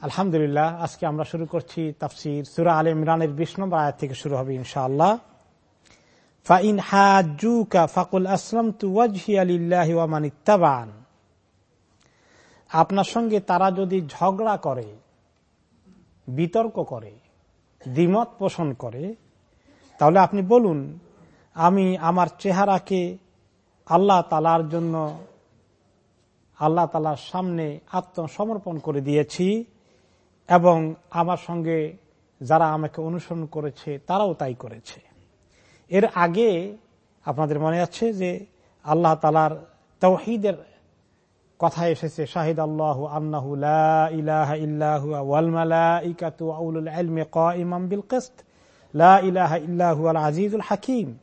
আলহামদুলিল্লাহ, আজকে আমরা শুরু করছি তাফসির সুরা আল ইমরানের বিশ নম্বর আয়াত থেকে শুরু হবে ইনশাআল্লাহ। ফাকুল আসলাম আপনার সঙ্গে তারা যদি ঝগড়া করে, বিতর্ক করে, দ্বিমত পোষণ করে, তাহলে আপনি বলুন, আমি আমার চেহারাকে আল্লাহ তালার জন্য, আল্লাহ তালার সামনে আত্মসমর্পণ করে দিয়েছি। এবং আমার সঙ্গে যারা আমাকে অনুসরণ করেছে, তারাও তাই করেছে। এর আগে আপনাদের মনে আছে যে আল্লাহ তালার তৌহিদের কথা এসেছে, শাহিদ আল্লাহ আন্নাহু ইলাহা ইল্লাহু লা ইলাহা আজিজুল হাকিম।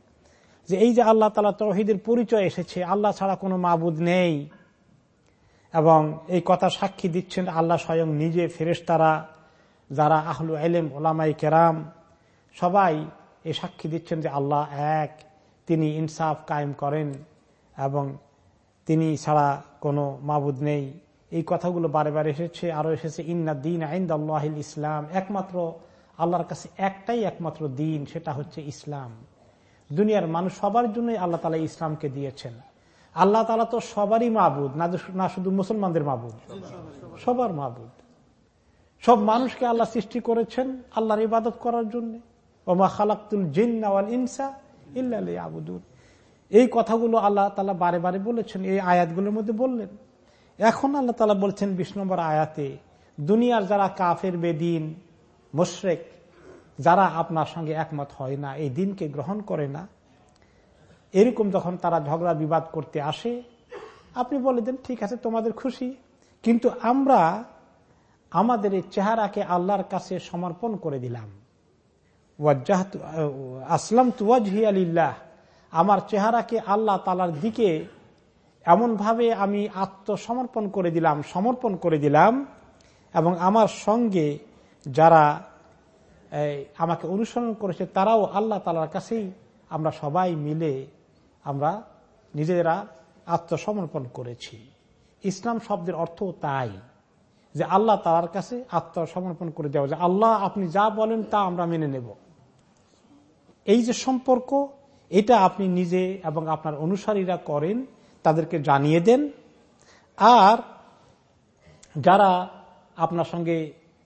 যে এই যে আল্লাহ তালা তৌহিদের পরিচয় এসেছে, আল্লাহ ছাড়া কোনো মাবুদ নেই। এবং এই কথা সাক্ষী দিচ্ছেন আল্লাহ স্বয়ং নিজে, ফেরেশতারা, যারা আহলু এলেম ওলামাই কেরাম, সবাই এই সাক্ষী দিচ্ছেন যে আল্লাহ এক, তিনি ইনসাফ কায়েম করেন এবং তিনি ছাড়া কোনো মাবুদ নেই। এই কথাগুলো বারে বারে এসেছে আরও এসেছে, ইন্না দিন আইন্দ আল্লাহিল ইসলাম। একমাত্র আল্লাহর কাছে একটাই একমাত্র দিন, সেটা হচ্ছে ইসলাম। দুনিয়ার মানুষ সবার জন্যই আল্লাহ তালা ইসলামকে দিয়েছেন। আল্লাহ তালা তো সবারই মাবুদ, না শুধু মুসলমানদের মাবুদ। সবার মাবুদ। সব মানুষকে আল্লাহ সৃষ্টি করেছেন আল্লাহর ইবাদত করার জন্য। ওমা খালাকুল জিন্নাওয়াল ইনসা ইল্লা আবুদুল এই কথাগুলো আল্লাহ তালা বারে বারে বলেছেন, এই আয়াতগুলোর মধ্যে বললেন। এখন আল্লাহ তালা বলছেন বিশ নম্বর আয়াতে, দুনিয়ার যারা কাফের, বেদিন, মোশরেক, যারা আপনার সঙ্গে একমত হয় না, এই দিনকে গ্রহণ করে না এরকম যখন তারা ঝগড়া বিবাদ করতে আসে, আপনি বলে দেন, ঠিক আছে, তোমাদের খুশি। কিন্তু আমরা আমাদের এই চেহারাকে আল্লাহর কাছে সমর্পণ করে দিলাম। আসলাম তুয়াজহি আলিল্লাহ আমার চেহারাকে আল্লাহ তালার দিকে এমনভাবে আমি আত্মসমর্পণ করে দিলাম, সমর্পণ করে দিলাম এবং আমার সঙ্গে যারা আমাকে অনুসরণ করেছে, তারাও আল্লাহ তালার কাছেই আমরা সবাই মিলে আমরা নিজেরা আত্মসমর্পণ করেছি। ইসলাম শব্দের অর্থ তাই, যে আল্লাহ তার কাছে আত্মসমর্পণ করে দেওয়া যে আল্লাহ আপনি যা বলেন তা আমরা মেনে নেব। এই যে সম্পর্ক, এটা আপনি নিজে এবং আপনার অনুসারীরা করেন, তাদেরকে জানিয়ে দেন। আর যারা আপনার সঙ্গে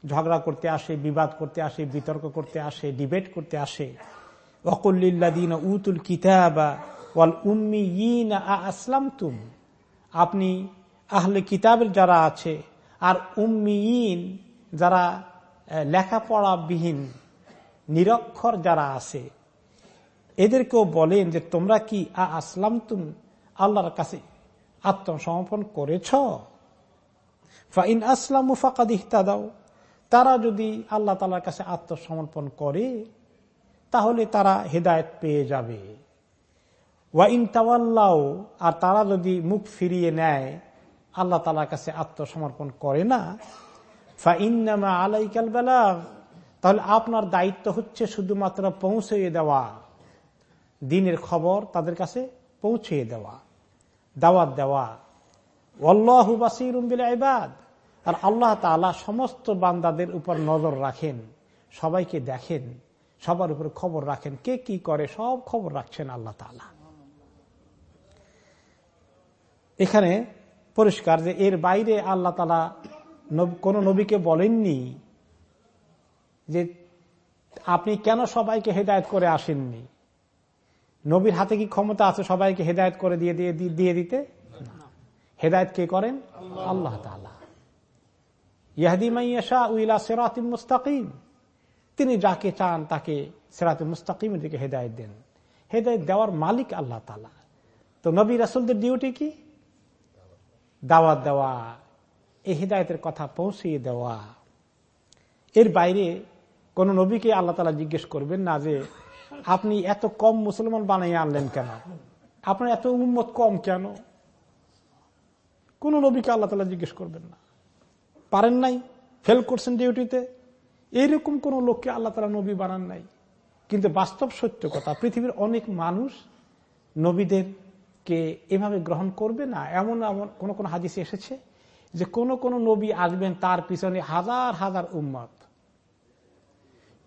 ঝগড়া করতে আসে, বিবাদ করতে আসে, বিতর্ক করতে আসে, ডিবেট করতে আসে অকল্লিল্লাদিন উতুল কিতাবা উম্মি আসলাম তুম আপনি আহলে কিতাবের যারা আছে আর উম্মিন যারা লেখাপড়াবিহীন, নিরক্ষর যারা আছে, এদেরকেও বলেন যে তোমরা কি আ আসলাম তুম আল্লাহর কাছে আত্মসমর্পণ করেছ? ফাইন আসলাম মুফাকাদ দাও তারা যদি আল্লাহ তালার কাছে আত্মসমর্পণ করে, তাহলে তারা হেদায়ত পেয়ে যাবে। ওয়াইন তাওয়াল্লাও আর তারা যদি মুখ ফিরিয়ে নেয়, আল্লাহ তালার কাছে আত্মসমর্পণ করে না। ফা ইন্নামা আলাইকাল বেলা তাহলে আপনার দায়িত্ব হচ্ছে শুধুমাত্র পৌঁছে দেওয়া। দিনের খবর তাদের কাছে পৌঁছে দেওয়া, দাওয়াত দেওয়া। অল্লাহু বাসিরুম্বিল ইবাদ, আর আল্লাহ তালা সমস্ত বান্দাদের উপর নজর রাখেন, সবাইকে দেখেন, সবার উপর খবর রাখেন, কে কি করে সব খবর রাখছেন আল্লাহ তালা এখানে পরিষ্কার যে এর বাইরে আল্লাহ তালা কোন নবীকে বলেননি যে আপনি কেন সবাইকে হেদায়ত করে আসেননি? নবীর হাতে কি ক্ষমতা আছে সবাইকে হেদায়ত করে দিয়ে দিয়ে দিয়ে দিতে? হেদায়ত কে করেন? আল্লাহ ইয়াহদিমাইয়াশা উইলা সেরাতিম মুস্তাকিম। তিনি যাকে চান তাকে সেরাত মুস্তাকিমের দিকে হেদায়ত দেন। হেদায়ত দেওয়ার মালিক আল্লাহ তালা তো নবী রাসুলদের ডিউটি কি? দাওয়াত দেওয়া, এই হৃদায়তের কথা পৌঁছিয়ে দেওয়া। এর বাইরে কোন নবীকে আল্লাহ তালা জিজ্ঞেস করবেন না যে, আপনি এত কম মুসলমান বানাইয়ে আনলেন কেন? আপনার এত উন্মত কম কেন? কোন নবীকে আল্লাহ তালা জিজ্ঞেস করবেন না। পারেন নাই? ফেল করছেন ডিউটিতে? এইরকম কোন লোককে আল্লাহ তালা নবী বানান নাই। কিন্তু বাস্তব সত্য কথা, পৃথিবীর অনেক মানুষ নবীদের কে এভাবে গ্রহণ করবে না? এমন এমন কোন কোন হাদিসে এসেছে যে কোন কোন নবী আসবেন তার পিছনে হাজার হাজার উম্মত।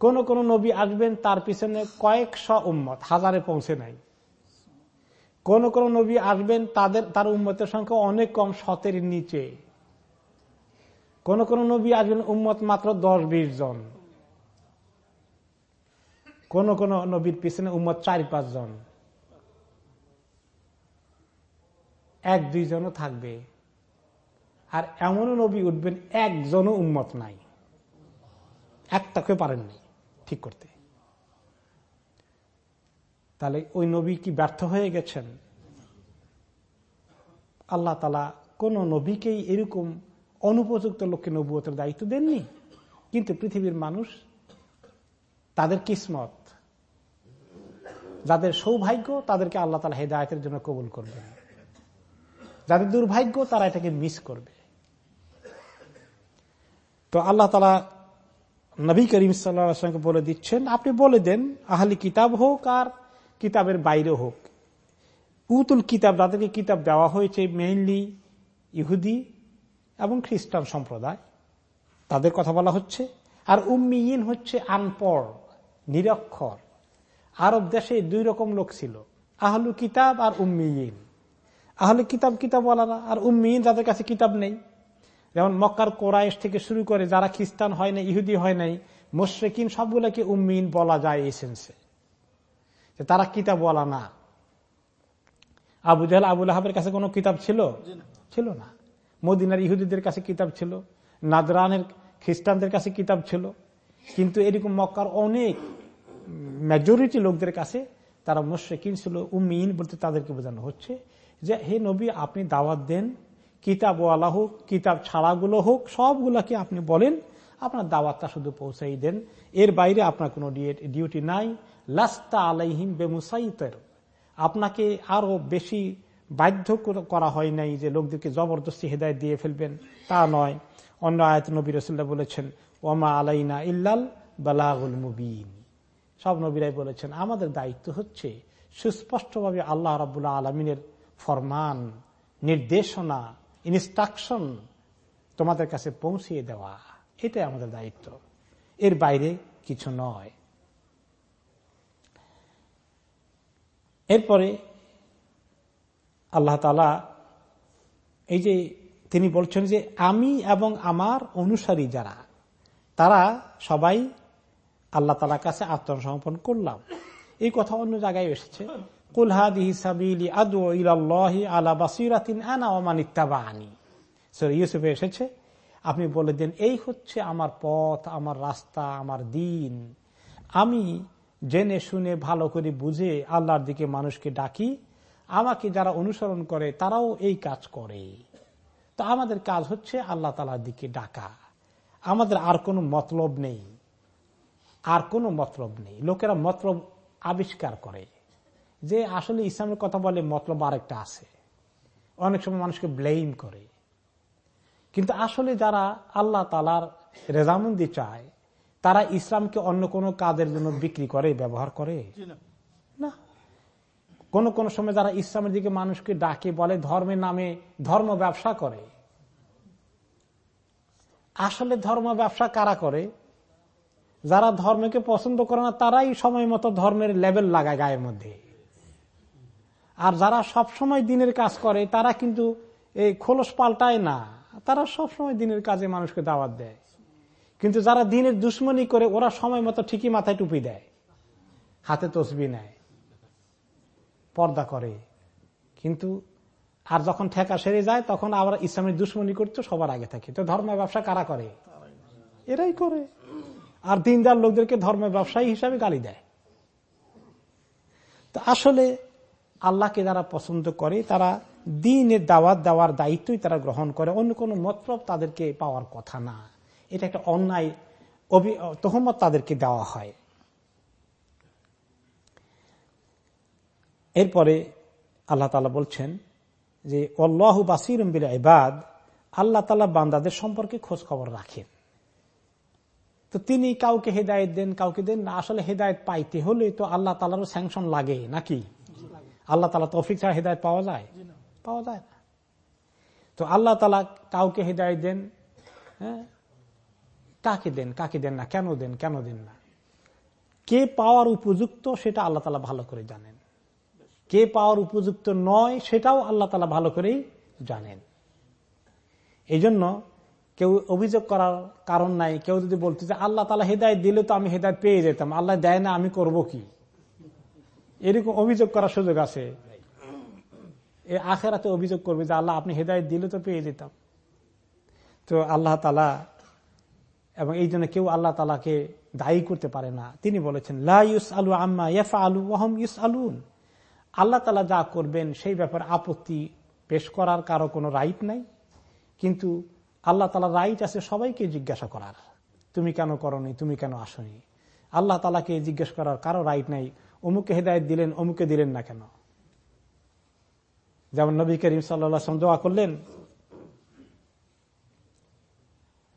কোন কোন নবী আসবেন তার পিছনে কয়েকশ উম্মত, হাজারে পৌঁছে নাই। কোন কোন নবী আসবেন তাদের, তার উম্মতের সংখ্যা অনেক কম শতের নিচে। কোন কোন নবী আসবেন উম্মত মাত্র দশ, বিশ জন। কোন কোন নবীর পিছনে উম্মত চার, পাঁচ জন। এক দুইজনও থাকবে। আর এমনও নবী উঠবেন, একজনও উন্মত নাই। একটাকে পারেননি ঠিক করতে। তাহলে ওই নবী কি ব্যর্থ হয়ে গেছেন? আল্লাহ তালা কোন নবীকেই এরকম অনুপযুক্ত লোককে নবুয়তের দায়িত্ব দেননি? কিন্তু পৃথিবীর মানুষ তাদের কিসমত, যাদের সৌভাগ্য, তাদেরকে আল্লাহ তালা হেদায়তের জন্য কবুল করবেন। যাদের দুর্ভাগ্য, তারা এটাকে মিস করবে। তো আল্লাহ তালা নবী করিম সাল্লামকে বলে দিচ্ছেন, আপনি বলে দেন, আহলি কিতাব হোক আর কিতাবের বাইরে হোক। উতুল কিতাব, যাদেরকে কিতাব দেওয়া হয়েছে মেইনলি ইহুদি এবং খ্রিস্টান সম্প্রদায়, তাদের কথা বলা হচ্ছে। আর উম্মিন হচ্ছে আনপড়, নিরক্ষর। আরব দেশে দুই রকম লোক ছিল আহলু কিতাব আর উম্মিন আহলে কিতাব কিতাব না আর উম্মিন যাদের কাছে কিতাব নেই। যেমন মক্কার কোরআশ থেকে শুরু করে যারা খ্রিস্টান হয় না ইহুদি হয় নাই মোশ্রেকিন সবগুলোকে উম্মিন বলা যায় এই সেন্সে তারা কিতাব বলা না। আবু জাহাল আবুল আহাবের কাছে কোনো কিতাব ছিল? ছিল না। মদিনার ইহুদিদের কাছে কিতাব ছিল। নাদরানের খ্রিস্টানদের কাছে কিতাব ছিল। কিন্তু এরকম মক্কার অনেক মেজরিটি লোকদের কাছে তারা মুশ্রেকিন ছিল উম্মিন বলতে তাদেরকে বোঝানো হচ্ছে। যে, হে নবী, আপনি দাওয়াত দেন। কিতাব ওয়ালা হোক কিতাব ছাড়াগুলো হোক, সবগুলাকে আপনি বলেন। আপনার দাওয়াতটা শুধু পৌঁছাই দেন। এর বাইরে আপনার কোনো ডিউটি নাই। লাস্তা আলাইহিম বেমুসাইতের। আপনাকে আরও বেশি বাধ্য করা হয় নাই যে, লোকদেরকে জবরদস্তি হেদায় দিয়ে ফেলবেন। তা নয়। অন্য আয়ত নবী রসুল্লাহ বলেছেন ওমা আলাইনা ইল্লাল বালাগুল মুবিন। সব নবীরাই বলেছেন, আমাদের দায়িত্ব হচ্ছে সুস্পষ্টভাবে আল্লাহ রাবুল্লাহ আলমিনের ফরমান, নির্দেশনা ইনস্ট্রাকশন তোমাদের কাছে পৌঁছিয়ে দেওয়া, এটাই আমাদের দায়িত্ব। এর বাইরে কিছু নয়। এরপরে আল্লাহ তালা এই যে তিনি বলছেন যে, আমি এবং আমার অনুসারী যারা, তারা সবাই আল্লাহ তালার কাছে আত্মসমর্পণ করলাম। এই কথা অন্য জায়গায় এসেছে। ইউসুফে এসেছে, আপনি বলে দেন, এই হচ্ছে আমার পথ, আমার রাস্তা, আমার দিন। আমি জেনে শুনে ভালো করে বুঝে আল্লাহর দিকে মানুষকে ডাকি, আমাকে যারা অনুসরণ করে তারাও এই কাজ করে। তো আমাদের কাজ হচ্ছে আল্লাহ তালার দিকে ডাকা। আমাদের আর কোনো মতলব নেই। আর কোনো মতলব নেই। লোকেরা মতলব আবিষ্কার করে। যে আসলে ইসলামের কথা বলে মতলব আরেকটা আছে। অনেক সময় মানুষকে ব্লেম করে। কিন্তু আসলে যারা আল্লাহ তালার রেজামন্দি চায় তারা ইসলামকে অন্য কোনো কাজের জন্য বিক্রি করে ব্যবহার করে? না। কোন কোন সময় যারা ইসলামের দিকে মানুষকে ডাকে বলে ধর্মের নামে ধর্ম ব্যবসা করে আসলে ধর্ম ব্যবসা কারা করে? যারা ধর্মকে পছন্দ করে না তারাই সময় মতো ধর্মের লেভেল লাগায় গায়ের মধ্যে। আর যারা সব সময় দিনের কাজ করে, তারা কিন্তু এই খোলস পাল্টায় না। তারা সব সময় দিনের কাজে মানুষকে দাওয়াত দেয়। কিন্তু যারা দিনের দুশ্মনী করে, ওরা সময় মতো ঠিকই মাথায় টুপি দেয়, হাতে তসবি নেয়, পর্দা করে। কিন্তু আর যখন ঠেকা সেরে যায়, তখন আবার ইসলামের দুশ্মনী করতে, সবার আগে থাকে। তো ধর্ম ব্যবসা কারা করে? এরাই করে। আর দিনদার লোকদেরকে ধর্ম ব্যবসায়ী হিসাবে গালি দেয়। তো আসলে আল্লাহকে যারা পছন্দ করে, তারা দিনের দাওয়াত দেওয়ার দায়িত্বই তারা গ্রহণ করে। অন্য কোনো মতলব তাদেরকে পাওয়ার কথা না। এটা একটা অন্যায় তহমত তাদেরকে দেওয়া হয়। এরপরে আল্লাহ তালা বলছেন যে অল্লাহ বাসির এবাদ আল্লাহ তালা বান্দাদের সম্পর্কে খোঁজ খবর রাখেন। তো তিনি কাউকে হেদায়ত দেন, কাউকে দেন না। আসলে হেদায়ত পাইতে হলে তো আল্লাহ তালারও স্যাংশন লাগে নাকি? আল্লাহ তালা তৌফিক ছাড়া হেদায়ত পাওয়া যায়? পাওয়া যায় না। তো আল্লাহ তালা কাউকে হৃদায়ত দেন? হ্যাঁ? কাকে দেন? কাকে দেন না? কেন দেন? কেন দেন না? কে পাওয়ার উপযুক্ত সেটা আল্লাহ তালা ভালো করে জানেন। কে পাওয়ার উপযুক্ত নয় সেটাও আল্লাহ তালা ভালো করেই জানেন। এই জন্য কেউ অভিযোগ করার কারণ নাই। কেউ যদি বলতে যে আল্লাহ তালা হেদায়ত দিলে তো আমি হেদায়ত পেয়ে যেতাম আল্লাহ দেয় না আমি করব কি? এরকম অভিযোগ করার সুযোগ আছে। এ আখেরাতে অভিযোগ করবে যে আল্লাহ, আপনি হেদায়ত দিলে তো পেয়ে যেতাম। তো আল্লাহ তালা এবং এই জন্য কেউ আল্লাহ তালাকে দায়ী করতে পারে না। তিনি বলেছেন লাউস আলু আম্মা ইয়ফা আলু ওহম ইউস আলুন আল্লাহ তালা যা করবেন, সেই ব্যাপারে আপত্তি পেশ করার কারও কোনো রাইট নাই। কিন্তু আল্লাহ তালা রাইট আছে সবাইকে জিজ্ঞাসা করার। তুমি কেন করনি? তুমি কেন আসনি? আল্লাহ তালাকে জিজ্ঞেস করার কারও রাইট নাই। অমুকে হেদায়ত দিলেন অমুকে দিলেন না কেন? যেমন নবী করিম সাল্লাম দোয়া করলেন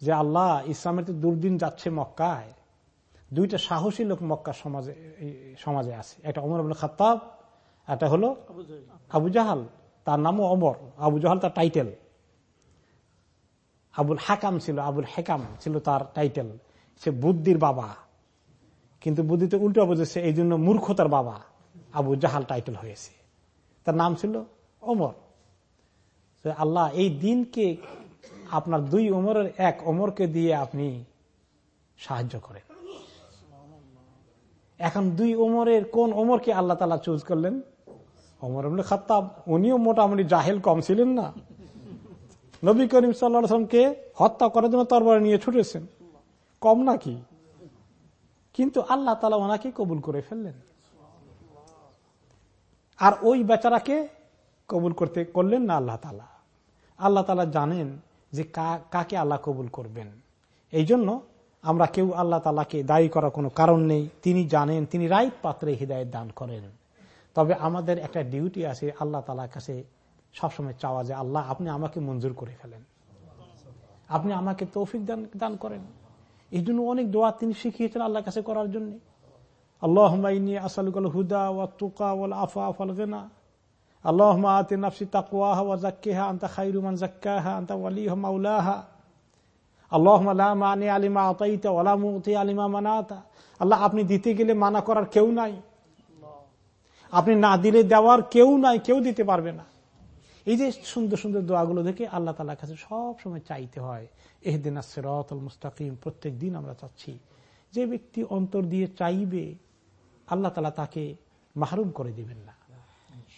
যে আল্লাহ ইসলামের তো দুর্দিন যাচ্ছে মক্কায়। দুইটা সাহসী লোক মক্কা সমাজে সমাজে আছে। একটা অমর আবুল খাতাব একটা হলো আবু জাহাল। তার নামও অমর আবু জাহাল তার টাইটেল। আবুল হাকাম ছিল আবুল হেকাম ছিল তার টাইটেল। সে বুদ্ধির বাবা। কিন্তু বুদ্ধিতে উল্টো বুঝেছে, এই জন্য মূর্খ তার বাবা আবু জাহাল টাইটেল হয়েছে। তার নাম ছিল ওমর। আল্লাহ এই দিনকে আপনার দুই ওমরের এক ওমরকে দিয়ে আপনি সাহায্য করেন। এখন দুই ওমরের কোন ওমরকে আল্লাহ তালা চুজ করলেন? ওমর খাত্তাব। উনিও মোটামুটি জাহেল কম ছিলেন না। নবী করিম সাল্লামকে হত্যা করার জন্য তরবারে নিয়ে ছুটেছেন। কম নাকি? কিন্তু আল্লাহ তালা ওনাকে কবুল করে ফেললেন। আর ওই বেচারাকে কবুল করতে করলেন না আল্লাহ তালা আল্লাহ তালা জানেন যে কাকে আল্লাহ কবুল করবেন। এই জন্য আমরা কেউ আল্লাহ তালাকে দায়ী করার কোনো কারণ নেই। তিনি জানেন, তিনি রাইট পাত্রে হৃদায়ত দান করেন। তবে আমাদের একটা ডিউটি আছে আল্লাহ তালার কাছে সবসময় চাওয়া যে, আল্লাহ আপনি আমাকে মঞ্জুর করে ফেলেন। আপনি আমাকে তৌফিক দান দান করেন। এই জন্য অনেক দোয়া তিনি শিখিয়েছেন আল্লাহর কাছে করার জন্য। আল্লাহ আসালুল হুদা ওয়া তুকা ওয়াল আফা আফাল গেনা। আল্লাহ আতে নাফসি তাকুয়াহা ওয়া জাক্কিহা আন্তা খাইরুমান জাক্কাহা আন্তা ওয়ালিহ মাউলাহা আল্লাহ মানে আলিমা আতাইতা ওলা মুতি আলিমা মানাতা। আল্লাহ, আপনি দিতে গেলে মানা করার কেউ নাই। আপনি না দিলে দেওয়ার কেউ নাই, কেউ দিতে পারবে না। এই যে সুন্দর সুন্দর দোয়াগুলো দেখে আল্লাহ তালার কাছে সব সময় চাইতে হয়, এহদিন আসরতল মুস্তাকিম প্রত্যেক দিন আমরা চাচ্ছি। যে ব্যক্তি অন্তর দিয়ে চাইবে, আল্লাহ তালা তাকে মাহরুম করে দিবেন না।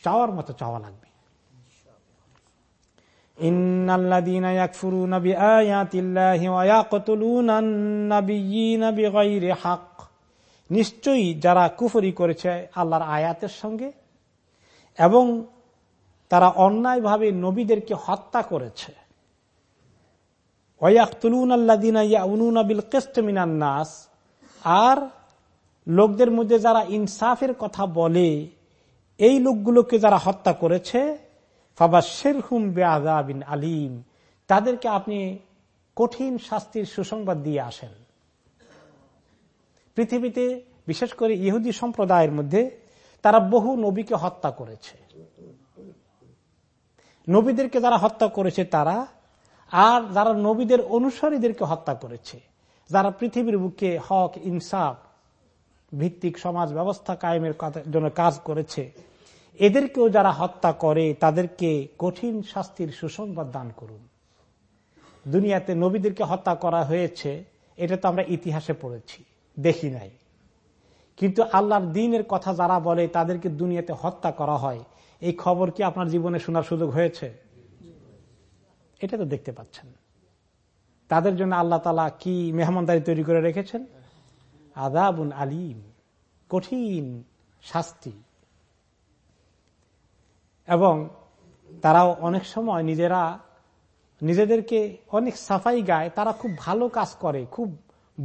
চাওয়ার মতো চাওয়া লাগবে। নিশ্চয়ই যারা কুফরি করেছে আল্লাহর আয়াতের সঙ্গে এবং তারা অন্যায়ভাবে নবীদেরকে হত্যা করেছে। নাস। আর লোকদের মধ্যে যারা ইনসাফের কথা বলে, এই লোকগুলোকে যারা হত্যা করেছে ফাবা শেরহুম বেআবিন আলিম। তাদেরকে আপনি কঠিন শাস্তির সুসংবাদ দিয়ে আসেন। পৃথিবীতে, বিশেষ করে ইহুদি সম্প্রদায়ের মধ্যে, তারা বহু নবীকে হত্যা করেছে। নবীদেরকে যারা হত্যা করেছে তারা, আর যারা নবীদের অনুসারীদেরকে হত্যা করেছে, যারা পৃথিবীর বুকে হক, ইনসাফ ভিত্তিক সমাজ ব্যবস্থা কায়েমের জন্য কাজ করেছে, এদেরকেও যারা হত্যা করে, তাদেরকে কঠিন শাস্তির সুসংবাদ দান করুন। দুনিয়াতে নবীদেরকে হত্যা করা হয়েছে, এটা তো আমরা ইতিহাসে পড়েছি, দেখি নাই। কিন্তু আল্লাহর দিনের কথা যারা বলে, তাদেরকে দুনিয়াতে হত্যা করা হয় এই খবর কি আপনার জীবনে শোনার সুযোগ হয়েছে? এটা তো দেখতে পাচ্ছেন। তাদের জন্য আল্লাহ তালা কি মেহমানদারি তৈরি করে রেখেছেন? আদাবুন আলিম, কঠিন শাস্তি। এবং তারাও অনেক সময় নিজেরা, নিজেদেরকে অনেক সাফাই গায় তারা খুব ভালো কাজ করে, খুব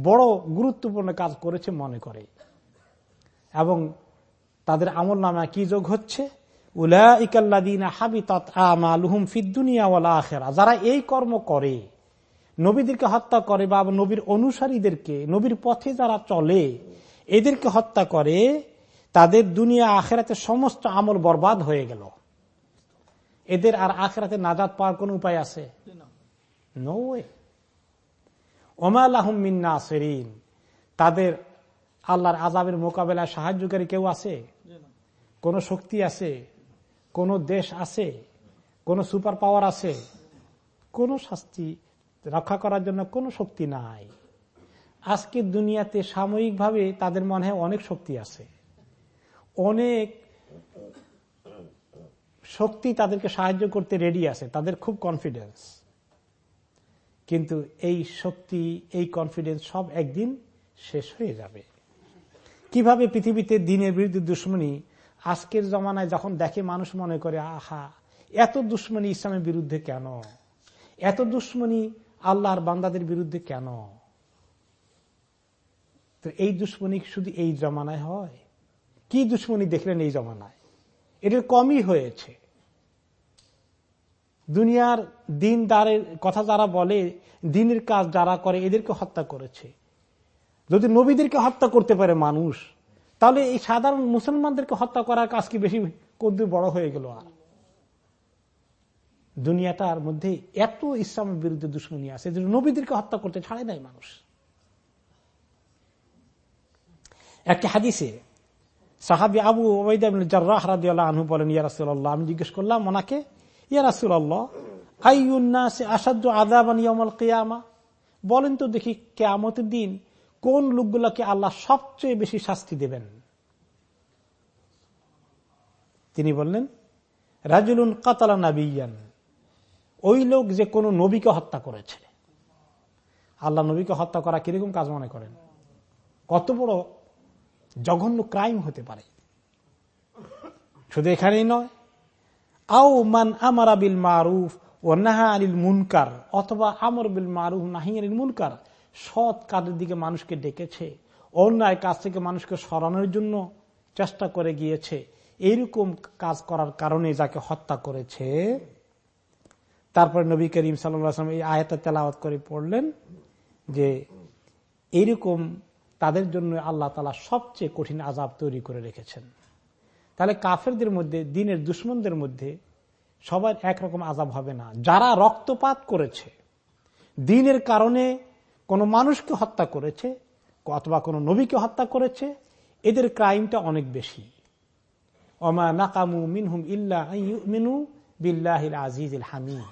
বড় গুরুত্বপূর্ণ কাজ করেছে মনে করে। এবং তাদের আমল নামা কি যোগ হচ্ছে? যারা এই কর্ম করে, নবীদেরকে হত্যা করে বা নবীর অনুসারীদেরকে, নবীর পথে যারা চলে, এদেরকে হত্যা করে, তাদের দুনিয়া আখেরাতে সমস্ত আমল বরবাদ হয়ে গেল। এদের আর আখরাতে নাজাদ পাওয়ার কোন উপায় আছে? তাদের আল্লাহর আজাবের মোকাবেলায় সাহায্যকারী কেউ আছে? কোন শক্তি আছে? কোন দেশ আছে, কোন সুপার পাওয়ার আছে, কোন শাস্তি রক্ষা করার জন্য কোনো শক্তি নাই। আজকে দুনিয়াতে সাময়িকভাবে তাদের মনে অনেক শক্তি আছে। অনেক শক্তি তাদেরকে সাহায্য করতে রেডি আছে, তাদের খুব কনফিডেন্স কিন্তু এই শক্তি, এই কনফিডেন্স সব একদিন শেষ হয়ে যাবে। কীভাবে পৃথিবীতে দিনের বিরুদ্ধে দুশ্মনী আজকের জমানায় যখন দেখে মানুষ মনে করে, আহা, এত দুশ্মনী ইসলামের বিরুদ্ধে কেন? এত দুশ্মনী আল্লাহর বান্দাদের বিরুদ্ধে কেন? তো এই দুশ্মনী শুধু এই জমানায় হয়। কি দুশ্মনী দেখলেন এই জমানায়? এটার কমই হয়েছে। দুনিয়ার দিন দ্বারের কথা যারা বলে, দিনের কাজ যারা করে, এদেরকে হত্যা করেছে। যদি নবীদেরকে হত্যা করতে পারে মানুষ তাহলে এই সাধারণ মুসলমানদেরকে হত্যা করার কাজ কি বেশি কদ্দুর বড় হয়ে গেল আর? দুনিয়াটার মধ্যে এত ইসলামের বিরুদ্ধে দুশ্মনী আছে যে নবীদেরকে হত্যা করতে ছাড়ে নাই মানুষ। একটি হাদিসে সাহাবি আবু ওবাইদাহ আনহু বলেন ইয়ারাসুল্লাহ আমি জিজ্ঞেস করলাম ওনাকে ইয়ারাসুল্লাহ আসাধ্য আদাবান বলেন তো দেখি কেয়ামতের দিন কোন লোকগুলোকে আল্লাহ সবচেয়ে বেশি শাস্তি দেবেন? তিনি বললেন, রাজুলুন কাতালা নাবিয়ান। ওই লোক যে কোনো নবীকে হত্যা করেছে। আল্লাহ নবীকে হত্যা করা কীরকম কাজ মনে করেন? কত বড় জঘন্য ক্রাইম হতে পারে। শুধু এখানেই নয়, আও মান আমার বিল মারুফ ও নাহা আলিল মুনকার, অথবা আমর বিল মারুফ নাহি আলিল মুনকার সৎ কাজের দিকে মানুষকে ডেকেছে, অন্যায় কাজ থেকে মানুষকে সরানোর জন্য চেষ্টা করে গিয়েছে, এইরকম কাজ করার কারণে যাকে হত্যা করেছে। তারপরে নবী করিম সাল্লাম এই আয়তা তেলাওয়াত করে পড়লেন যে, এইরকম তাদের জন্য আল্লাহ তালা সবচেয়ে কঠিন আজাব তৈরি করে রেখেছেন। তাহলে কাফেরদের মধ্যে, দিনের দুশ্মনদের মধ্যে সবার একরকম আজাব হবে না। যারা রক্তপাত করেছে, দিনের কারণে কোনো মানুষকে হত্যা করেছে, অথবা কোনো নবীকে হত্যা করেছে, এদের ক্রাইমটা অনেক বেশি। অমা নাকামু মিনহুম ইল্লা মিনু বিল্লাহ আজিজ হামিদ।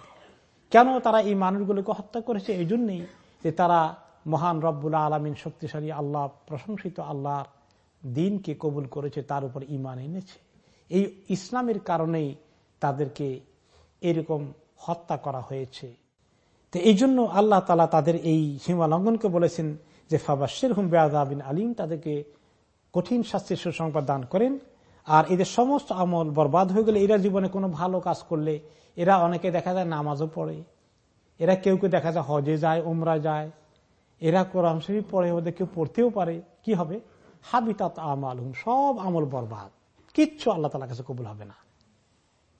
কেন তারা এই মানুষগুলোকে হত্যা করেছে? এই জন্যই যে তারা মহান রব্বুল আলমিন, শক্তিশালী আল্লাহ, প্রশংসিত আল্লাহর দিনকে কবুল করেছে, তার উপর ইমান এনেছে। এই ইসলামের কারণেই তাদেরকে এরকম হত্যা করা হয়েছে। তো এই জন্য আল্লাহ তালা তাদের এই সীমা লঙ্ঘনকে বলেছেন যে ফাবাসের হুম বেআবিন আলিম, তাদেরকে কঠিন শাস্তির সুসংবাদ দান করেন। আর এদের সমস্ত আমল বরবাদ হয়ে গেলে এরা জীবনে কোনো ভালো কাজ করলে এরা অনেকে দেখা যায় নামাজও পড়ে। এরা কেউ কেউ দেখা যায় হজে যায় উমরা যায়। এরা কোরআন শরীফ পড়ে, ওদের কেউ পড়তেও পারে। কি হবে? হাবিতাত আমাল হুম সব আমল বরবাদ। কিচ্ছু আল্লাহ তালা কাছে কবুল হবে না।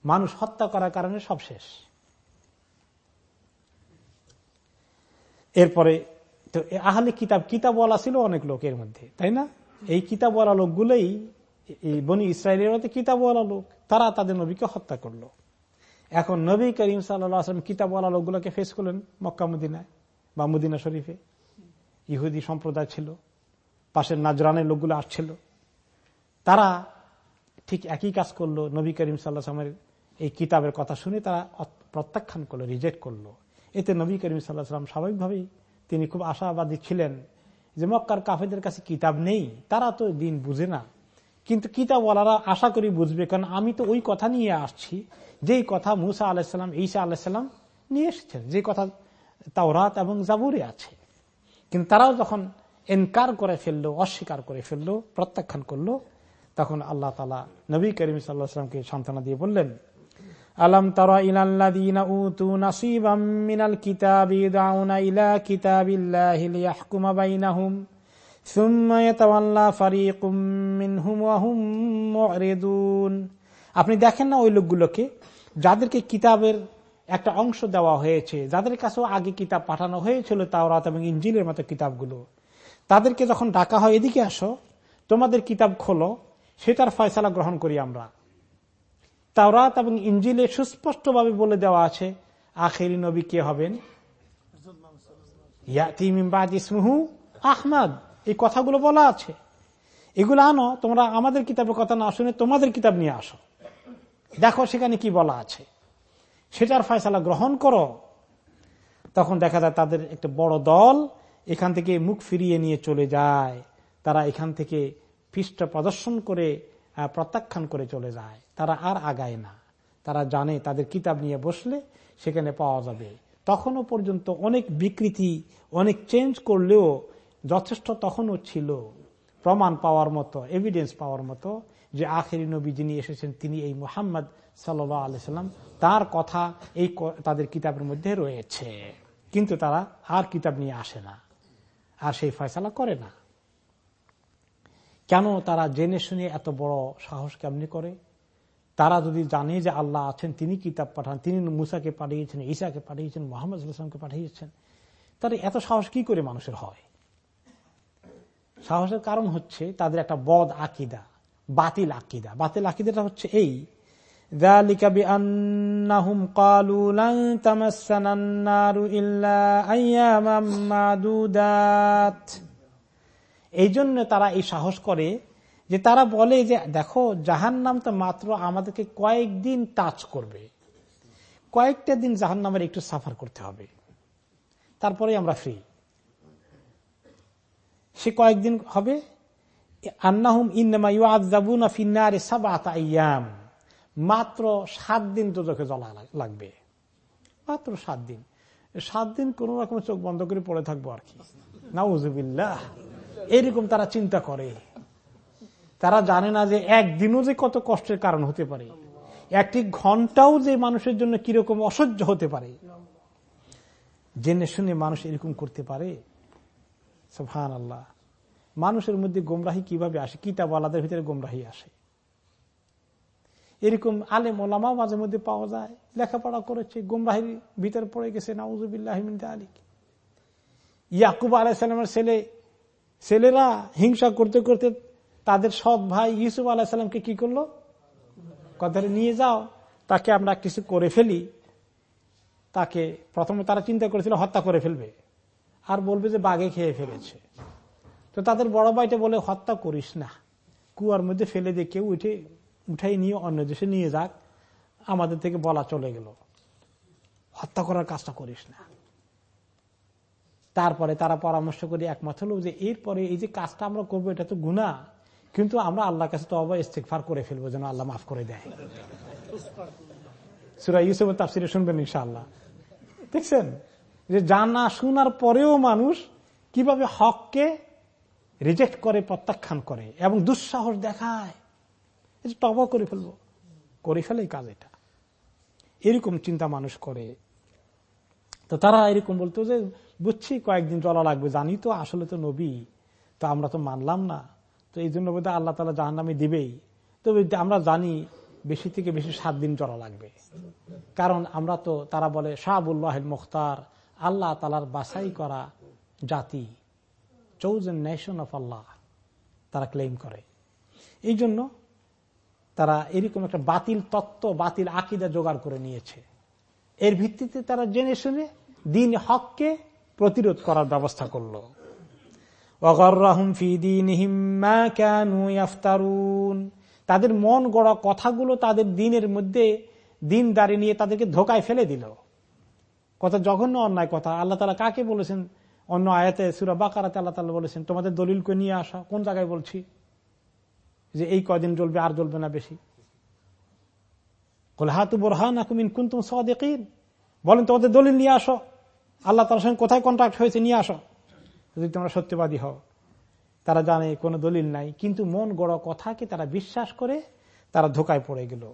মানুষ হত্যা করার কারণে সব শেষ। এরপরে, তো আহলে কিতাব, কিতাবওয়ালা ছিল অনেক লোকের মধ্যে, তাই না? এই কিতাব বলা লোকগুলোই বনি ইসরায়েলের কিতাবওয়ালা লোক, তারা তাদের নবীকে হত্যা করল। এখন নবী করিম সাল্লাম কিতাবওয়ালা লোকগুলোকে ফেস করলেন মক্কা মদিনায়, বা মদিনা শরীফে। ইহুদি সম্প্রদায় ছিল, পাশের নাজরানের লোকগুলো আসছিল। তারা ঠিক একই কাজ করল, নবী করিম সাল্লাহামের এই কিতাবের কথা শুনে তারা প্রত্যাখ্যান করল রিজেক্ট করল। এতে নবী করিম সাল্লাহ সাল্লাম স্বাভাবিকভাবেই তিনি খুব আশাবাদী ছিলেন যে মক্কার কাফেদের কাছে কিতাব নেই, তারা তো দিন বুঝে না। কিন্তু কিতাবওয়ালারা আশা করি বুঝবে, কারণ আমি তো ওই কথা নিয়ে আসছি, যেই কথা মুসা আলাহিসাল্লাম ঈসা আলাহিসাল্লাম নিয়ে এসেছেন, যে কথা তাওরাত এবং জাবুরে আছে। কিন্তু তারাও যখন এনকার করে ফেলল, অস্বীকার করে ফেলল, প্রত্যাখ্যান করল, তখন আল্লাহ তালা নবী করিম সাল্লাহামকে সান্ত্বনা দিয়ে বললেন আলম তারা ইলাল্লাযীনা উতু ইলা হুম আপনি দেখেন না ওই লোকগুলোকে যাদেরকে কিতাবের একটা অংশ দেওয়া হয়েছে, যাদের কাছেও আগে কিতাব পাঠানো হয়েছিল তাওরাত এবং ইঞ্জিলের মতো কিতাবগুলো। তাদেরকে যখন ডাকা হয়, এদিকে আসো, তোমাদের কিতাব খোলো, সেটার ফয়সালা গ্রহণ করি আমরা। তাওরাত এবং ইঞ্জিলে সুস্পষ্টভাবে বলে দেওয়া আছে, আখেরি নবী কে হবেন? আহমদ। এই কথাগুলো বলা আছে। এগুলো আনো, তোমরা আমাদের কিতাবের কথা না শুনে তোমাদের কিতাব নিয়ে আসো। দেখো সেখানে কি বলা আছে। সেটার ফয়সালা গ্রহণ করো। তখন দেখা যায় তাদের একটা বড় দল এখান থেকে মুখ ফিরিয়ে নিয়ে চলে যায়। তারা এখান থেকে পৃষ্ঠ প্রদর্শন করে প্রত্যাখ্যান করে চলে যায়। তারা আর আগায় না। তারা জানে তাদের কিতাব নিয়ে বসলে সেখানে পাওয়া যাবে। তখনও পর্যন্ত অনেক বিকৃতি, অনেক চেঞ্জ করলেও যথেষ্ট তখনও ছিল। প্রমাণ পাওয়ার মতো এভিডেন্স পাওয়ার মতো যে আখেরি নবী যিনি এসেছেন, তিনি এই মোহাম্মদ সাল্লাহ আলাইসাল্লাম তার কথা এই তাদের কিতাবের মধ্যে রয়েছে। কিন্তু তারা আর কিতাব নিয়ে আসে না। আর সেই ফয়সালা করে না। কেন তারা জেনে শুনে এত বড় সাহস কেমনি করে? তারা যদি জানে যে আল্লাহ আছেন, তিনি কিতাব পাঠান, তিনি মুসাকে পাঠিয়েছেন, ঈশাকে পাঠিয়েছেন, মোহাম্মদ ইসলামকে পাঠিয়েছেন, তাহলে এত সাহস কি করে মানুষের হয়? সাহসের কারণ হচ্ছে তাদের একটা বদ আকিদা, বাতিল আকিদা। বাতিল আকিদাটা হচ্ছে এই এই জন্য তারা এই সাহস করে যে তারা বলে যে, দেখো জাহান নাম তো মাত্র আমাদেরকে কয়েকদিন টাচ করবে। কয়েকটা দিন জাহান নামের একটু সাফার করতে হবে। তারপরে আমরা ফ্রি সে কয়েকদিন হবে। আন্নাহুম ইন্নামা মাত্র সাত দিন তোজকে জ্বলা লাগবে। মাত্র সাত দিন। সাত দিন কোন রকম চোখ বন্ধ করে পড়ে থাকব আর কি। নাউজুবিল্লাহ। এরকম তারা চিন্তা করে। তারা জানে না যে একদিনও যে কত কষ্টের কারণ হতে পারে। একটি ঘন্টাও যে মানুষের জন্য কীরকম অসহ্য হতে পারে। জেনে শুনে মানুষ এরকম করতে পারে? সোফান আল্লাহ মানুষের মধ্যে গোমরাহি কীভাবে আসে? কিতাব আলাদের ভিতরে গোমরাহি আসে। এরকম আলে মোলামাও মাঝে মধ্যে পাওয়া যায়। লেখাপড়া করেছে, গুমরাহির ভিতরে পড়ে গেছে নাউজুবিল্লাহমিন আলিক ইয়াকুব আলাহিসাল্লামের ছেলে ছেলেরা হিংসা করতে করতে তাদের সৎ ভাই ইউসুফ আলাহিসাল্লামকে কি করল? কথারে নিয়ে যাও। তাকে আমরা কিছু করে ফেলি। তাকে প্রথমে তারা চিন্তা করেছিল হত্যা করে ফেলবে। আর বলবে যে বাঘে খেয়ে ফেলেছে। তো তাদের বড় ভাইটা বলে, হত্যা করিস না। কুয়ার মধ্যে ফেলে দিয়ে কেউ উঠে, উঠাই নিয়ে অন্য দেশে নিয়ে যাক। আমাদের থেকে বলা চলে গেল। হত্যা করার কাজটা করিস না। তারপরে তারা পরামর্শ করে একমত হলো যে, এরপরে এই যে কাজটা আমরা করব, এটা তো গুণা কিন্তু আমরা আল্লাহর কাছে তো অবয় ইস্তেকফার করে ফেলব যেন আল্লাহ মাফ করে দেয়। সুরা ইউসুফ তাফসিরে শুনবেন ইনশাআল্লাহ। দেখছেন? যে জানা শোনার পরেও মানুষ কীভাবে হককে রিজেক্ট করে, প্রত্যাখ্যান করে এবং দুঃসাহস দেখায়। টবা করে ফেলব। করে ফেলে কাজ এটা। এরকম চিন্তা মানুষ করে। তো তারা এরকম বলতো যে, বুঝছি কয়েকদিন চলা লাগবে, জানি তো আসলে তো নবী, তো আমরা তো মানলাম না। তো এই জন্য বোধহয় আল্লাহ তালা জাহান নামে দিবেই। তবে আমরা জানি বেশি থেকে বেশি সাত দিন চলা লাগবে। কারণ আমরা তো, তারা বলে শাহাবুল্লাহ মুখতার, আল্লাহ তালার বাছাই করা জাতি। চৌজন নেশন অফ আল্লাহ তারা ক্লেম করে। এই জন্য তারা এরকম একটা বাতিল তত্ত্ব, বাতিল আকিদা জোগাড় করে নিয়েছে। এর ভিত্তিতে তারা জেনে শুনে দিন হককে প্রতিরোধ করার ব্যবস্থা করল। তাদের মন গড়া কথাগুলো তাদের দিনের মধ্যে দিন দাঁড়িয়ে নিয়ে তাদেরকে ধোকায় ফেলে দিল। কত জঘন্য অন্যায় কথা। আল্লাহ তালা কাকে বলেছেন? অন্য আয়াতে, সুরা বাকারাতে আল্লাহ তালা বলেছেন, তোমাদের দলিলকে নিয়ে আসা। কোন জায়গায় বলছি? যে এই কদিন জ্বলবে, আর জ্বলবে না বেশি। হাতু বোরহান আকুমিন কুন্তুম সদেকিন। বলেন, তোমাদের দলিল নিয়ে আসো। আল্লাহ তার সঙ্গে কোথায় কন্ট্রাক্ট হয়েছে, নিয়ে আসো। যদি তোমরা সত্যবাদী হও। তারা জানে কোনো দলিল নাই, কিন্তু মন গড় কথাকে তারা বিশ্বাস করে তারা ধোকায় পড়ে গেল।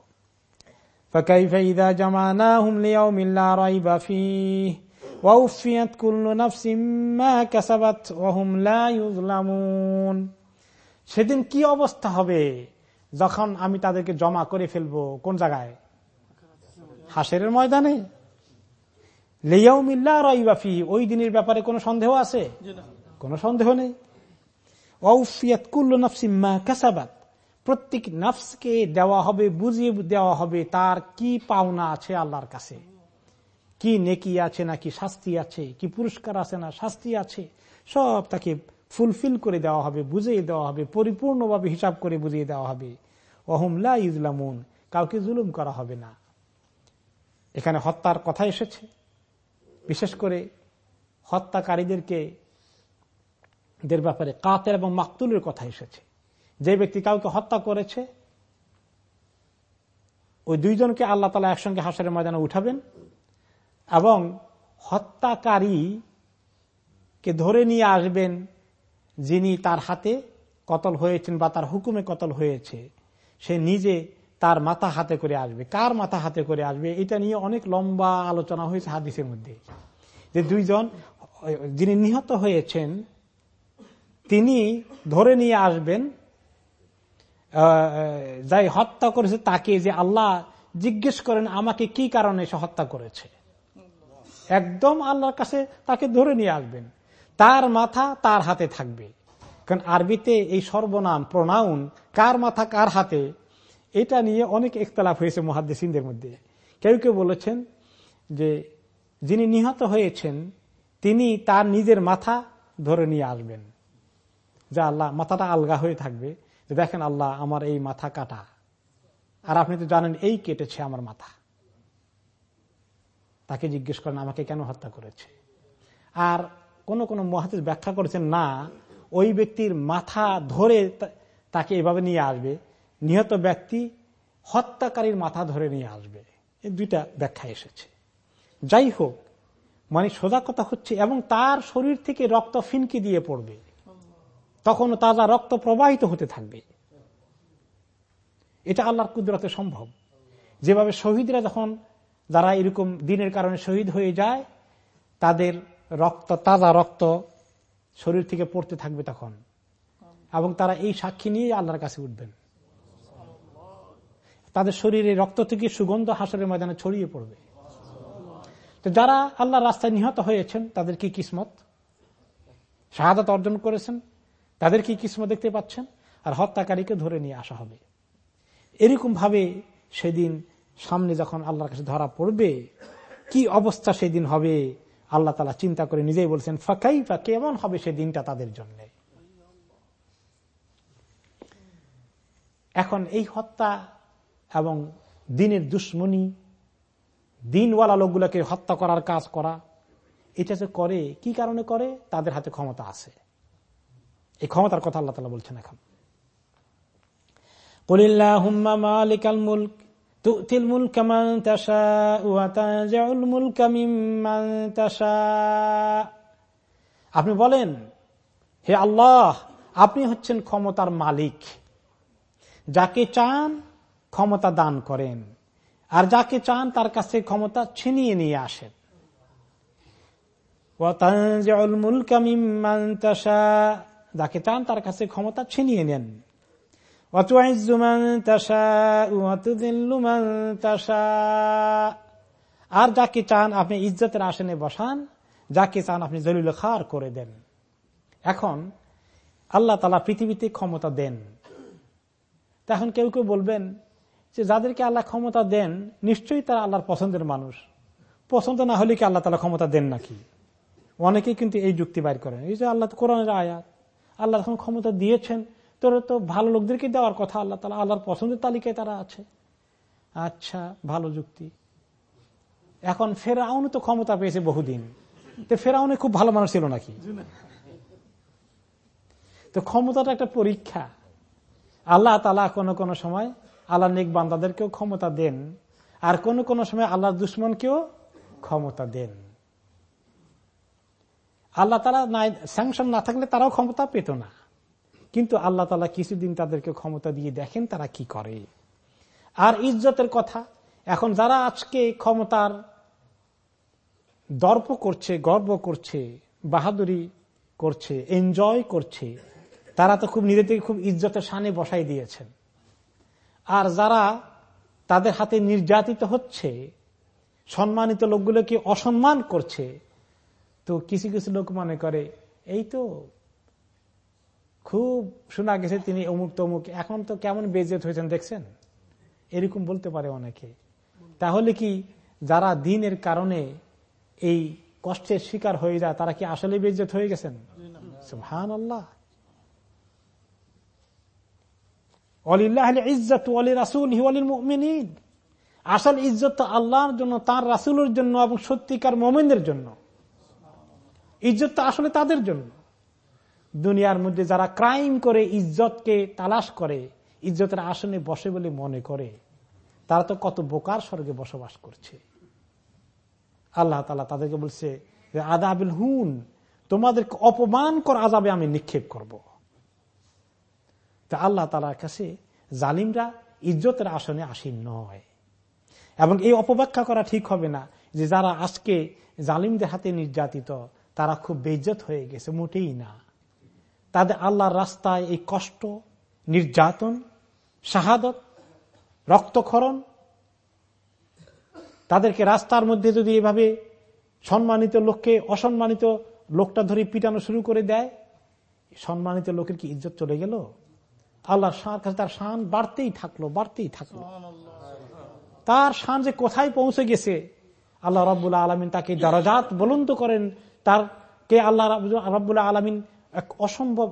সেদিন কি অবস্থা হবে যখন আমি তাদেরকে জমা করে ফেলব? কোন জায়গায়? হাসের ময়দানে? লেয়াউমিল্লা রইবাফি ওই দিনের ব্যাপারে কোনো সন্দেহ আছে? কোনো সন্দেহ নেই। কাসাবাত, প্রত্যেক নফসকে দেওয়া হবে, বুঝিয়ে দেওয়া হবে তার কি পাওনা আছে আল্লাহর কাছে। কি নেকি আছে না কি শাস্তি আছে, কি পুরস্কার আছে না শাস্তি আছে, সব তাকে ফুলফিল করে দেওয়া হবে, বুঝিয়ে দেওয়া হবে, পরিপূর্ণভাবে হিসাব করে বুঝিয়ে দেওয়া হবে। অহমলা ইজলামুন কাউকে জুলুম করা হবে না। এখানে হত্যার কথা এসেছে। বিশেষ করে হত্যাকারীদেরকে দের ব্যাপারে কাতের এবং মাকতুলের কথা এসেছে। যে ব্যক্তি কাউকে হত্যা করেছে, ওই দুইজনকে আল্লাহ তালা একসঙ্গে হাসরের ময়দানে উঠাবেন এবং হত্যাকারী কে ধরে নিয়ে আসবেন যিনি তার হাতে কতল হয়েছেন বা তার হুকুমে কতল হয়েছে। সে নিজে তার মাথা হাতে করে আসবে, কার মাথা হাতে করে আসবে, এটা নিয়ে অনেক লম্বা আলোচনা হয়েছে হাদিসের মধ্যে। যে দুইজন, যিনি নিহত হয়েছেন, তিনি ধরে নিয়ে আসবেন যাই হত্যা করেছে তাকে যে আল্লাহ জিজ্ঞেস করেন, আমাকে কি কারণে সে হত্যা করেছে? একদম আল্লাহর কাছে তাকে ধরে নিয়ে আসবেন। তার মাথা তার হাতে থাকবে। কারণ আরবিতে এই সর্বনাম প্রনাউন কার মাথা কার হাতে? এটা নিয়ে অনেক একতলাফ হয়েছে মহাদ্দেসিনদের মধ্যে। কেউ কেউ বলেছেন যে যিনি নিহত হয়েছেন, তিনি তার নিজের মাথা ধরে নিয়ে আসবেন। যে আল্লাহ, মাথাটা আলগা হয়ে থাকবে যে দেখেন আল্লাহ, আমার এই মাথা কাটা। আর আপনি তো জানেন, এই কেটেছে আমার মাথা। তাকে জিজ্ঞেস করেন, আমাকে কেন হত্যা করেছে? আর কোন কোন মহাদেশ ব্যাখ্যা করেছেন, না, ওই ব্যক্তির মাথা ধরে তাকে এভাবে নিয়ে আসবে নিহত ব্যক্তি হত্যাকারীর মাথা ধরে নিয়ে আসবে। এই দুইটা ব্যাখ্যা এসেছে। যাই হোক মানে সোজা কথা হচ্ছে, এবং তার শরীর থেকে রক্ত ফিনকি দিয়ে পড়বে। তখন তাজা রক্ত প্রবাহিত হতে থাকবে। এটা আল্লাহর কুদরতে সম্ভব। যেভাবে শহীদরা যখন, যারা এরকম দিনের কারণে শহীদ হয়ে যায়, তাদের রক্ত, তাজা রক্ত শরীর থেকে পড়তে থাকবে তখন। এবং তারা এই সাক্ষী নিয়ে আল্লাহর কাছে উঠবেন। তাদের শরীরে রক্ত থেকে সুগন্ধ হাসরের ময়দানে ছড়িয়ে পড়বে। তো যারা আল্লাহ রাস্তায় নিহত হয়েছেন, তাদের কি কিসমত? শাহাদত অর্জন করেছেন, তাদের কি কিসমত দেখতে পাচ্ছেন? আর হত্যাকারীকে ধরে নিয়ে আসা হবে। এরকম ভাবে সেদিন সামনে যখন আল্লাহর কাছে ধরা পড়বে, কি অবস্থা সেদিন হবে? আল্লাহ তালা চিন্তা করে নিজেই বলছেন ফাঁকাই বা কেমন হবে সে দিনটা তাদের জন্য? এখন এই হত্যা এবং দিনের দুশ্মনী দিনওয়ালা লোকগুলোকে হত্যা করার কাজ করা এটা যে করে কি কারণে করে তাদের হাতে ক্ষমতা আছে এই ক্ষমতার কথা আল্লাহ তালা বলছেন এখন মালিকাল মুলক تؤتي الملك من تشاء وتنزع الملك ممن تشاء আপনি বলেন হে আল্লাহ আপনি হচ্ছেন ক্ষমতার মালিক যাকে চান ক্ষমতা দান করেন। আর যাকে চান তার কাছে ক্ষমতা ছিনিয়ে নিয়ে আসেন। যাকে চান তার কাছে ক্ষমতা ছিনিয়ে নেন। আর যাকে চান আপনি ইজ্জতের আসনে বসান, যাকে চান আপনি জলিল খার করে দেন। এখন আল্লাহ তালা পৃথিবীতে ক্ষমতা দেন। তখন কেউ কেউ বলবেন যে যাদেরকে আল্লাহ ক্ষমতা দেন, নিশ্চয়ই তারা আল্লাহর পছন্দের মানুষ। পছন্দ না হলে কি আল্লাহ তালা ক্ষমতা দেন নাকি? অনেকেই কিন্তু এই যুক্তি বাইর করেন। এই যে আল্লাহ কোরআনের আয়াত। আল্লাহ যখন ক্ষমতা দিয়েছেন তোরা তো ভালো লোকদেরকে দেওয়ার কথা। আল্লাহ তালা আল্লাহর পছন্দের তালিকায় তারা আছে। আচ্ছা ভালো যুক্তি। এখন ফেরাউন তো ক্ষমতা পেয়েছে বহুদিন। তো ফেরাউনে খুব ভালো মানুষ ছিল নাকি? তো ক্ষমতাটা একটা পরীক্ষা। আল্লাহ তালা কোনো কোনো সময় আল্লাহ নেক বান্দাদেরকেও ক্ষমতা দেন। আর কোন কোন সময় আল্লাহর দুশ্মনকেও ক্ষমতা দেন। আল্লাহ তালা স্যাংশন না থাকলে তারাও ক্ষমতা পেত না। কিন্তু আল্লাহ তালা কিছুদিন তাদেরকে ক্ষমতা দিয়ে দেখেন তারা কি করে। আর ইজ্জতের কথা, এখন যারা আজকে ক্ষমতার দর্প করছে, গর্ব করছে, বাহাদুরি করছে এনজয় করছে, তারা তো খুব নিজেদেরকে খুব ইজ্জতের সানে বসাই দিয়েছেন। আর যারা তাদের হাতে নির্যাতিত হচ্ছে, সম্মানিত লোকগুলোকে অসম্মান করছে, তো কিছু কিছু লোক মনে করে, এই তো খুব শোনা গেছে তিনি অমুক তমুক, এখন তো কেমন বেজেত হয়েছেন দেখছেন? এরকম বলতে পারে অনেকে। তাহলে কি যারা দিনের কারণে এই কষ্টের শিকার হয়ে যায়, তারা কি আসলে বেজেত হয়ে গেছেন? হান আল্লাহ আসল ইজ্জত তো আল্লাহর জন্য, তার রাসুলের জন্য এবং সত্যিকার মোমেনদের জন্য। ইজ্জত তো আসলে তাদের জন্য। দুনিয়ার মধ্যে যারা ক্রাইম করে, ইজ্জতকে তালাশ করে, ইজ্জতের আসনে বসে বলে মনে করে, তারা তো কত বোকার স্বর্গে বসবাস করছে। আল্লাহ তালা তাদেরকে বলছে আদাবিল হুন, তোমাদেরকে অপমান কর আজাবে আমি নিক্ষেপ করব। তা আল্লাহ তালার কাছে জালিমরা ইজ্জতের আসনে আসীন নয়। এবং এই অপব্যাখ্যা করা ঠিক হবে না যে যারা আজকে জালিমদের হাতে নির্যাতিত, তারা খুব বেজ্জত হয়ে গেছে, মোটেই না। তাদের আল্লাহর রাস্তায় এই কষ্ট, নির্যাতন, শাহাদত, রক্তক্ষরণ, তাদেরকে রাস্তার মধ্যে যদি এভাবে সম্মানিত লোককে, অসম্মানিত লোকটা ধরে পিটানো শুরু করে দেয়, সম্মানিত লোকের কি ইজ্জত চলে গেল? আল্লাহর কাছে তার শান বাড়তেই থাকল বাড়তেই থাকল। তার শান যে কোথায় পৌঁছে গেছে আল্লাহ রব্বুল্লাহ আলমিন তাকে দরজাত বলন্ত করেন। তার কে আল্লাহ রব্বুল্লাহ আলমিন এক অসম্ভব